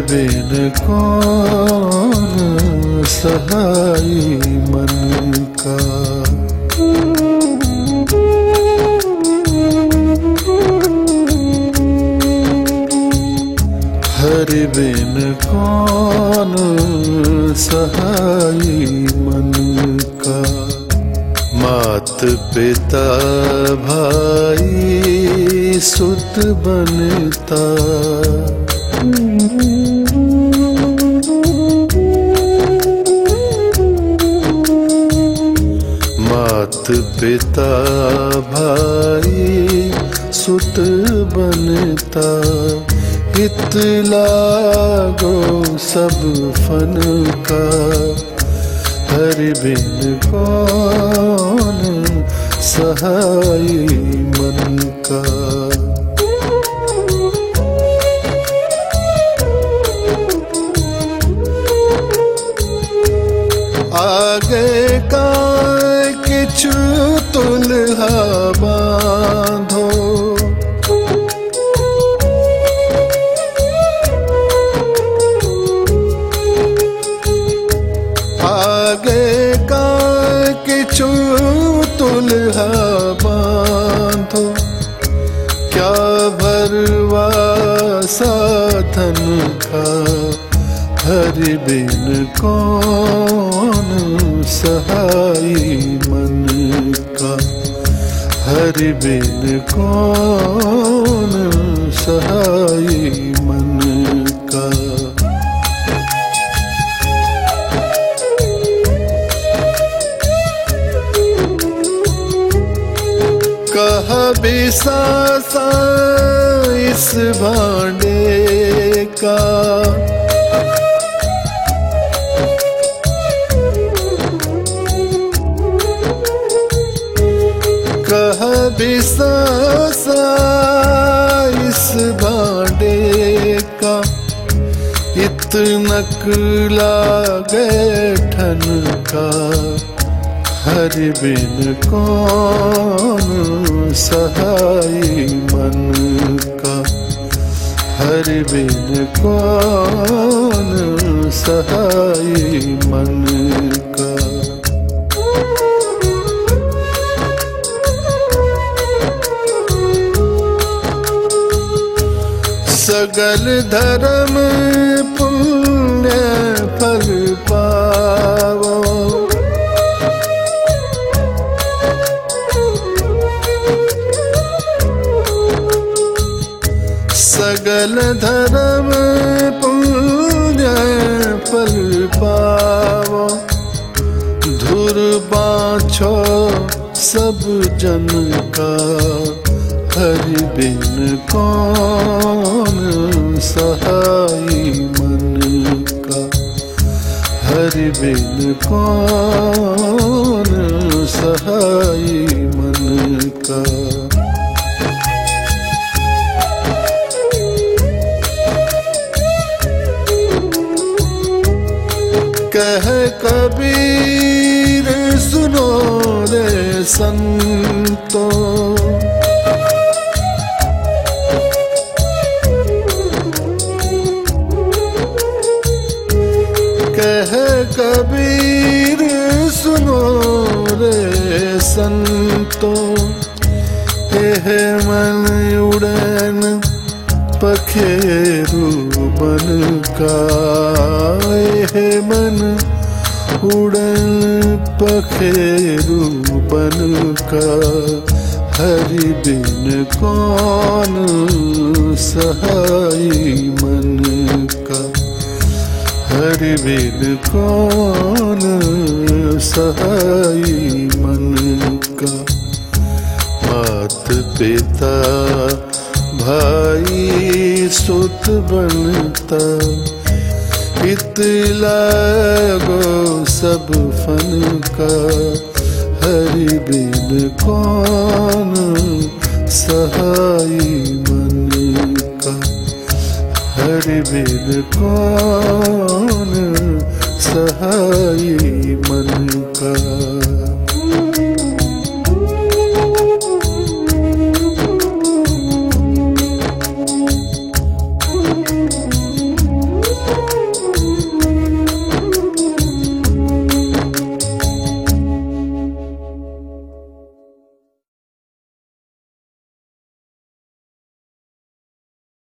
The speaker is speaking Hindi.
बिन कौन सहाय मन का? हरि बिन कौन सहाय मन का? मात पिता भाई सुत बनता। पिता भाई, सुत बनता। हित लागो सब फन का। हरि बिन कौन सहाय मन का। आगे का किछु तुल्हा बांधो क्या भरवा साधन का हर बिन कौन सहाय मन का? हर बिन कौन कह इस भांडे का। कह बिसासा इस भांडे का। इतनक लागे ठन का। हरि बिन कौन सहाय मन का? हरि बिन कौन सहाय मन का? सगल धर्म पुण्य फल पावो सगल धर्म पुण्य फल पावो। धुर बाछो सब जन का। हरि बिन कौन सहाय मन का। हरि बिन कौन सहाय कह कबीर सुनो रे संतो। कह कबीर सुनो रे संतो। हे मन उड़न पखेरु। बन का हे मन, उड़न पखेरु बन का। हरि बिन कौन सहाय मन का? हरि बिन कौन सहाय मन का? मात पिता भाई सुत बनता, इतला गो सब फन का, हरि बिन कौन सहाय मन का? हरि बिन कौन सहाय मन का?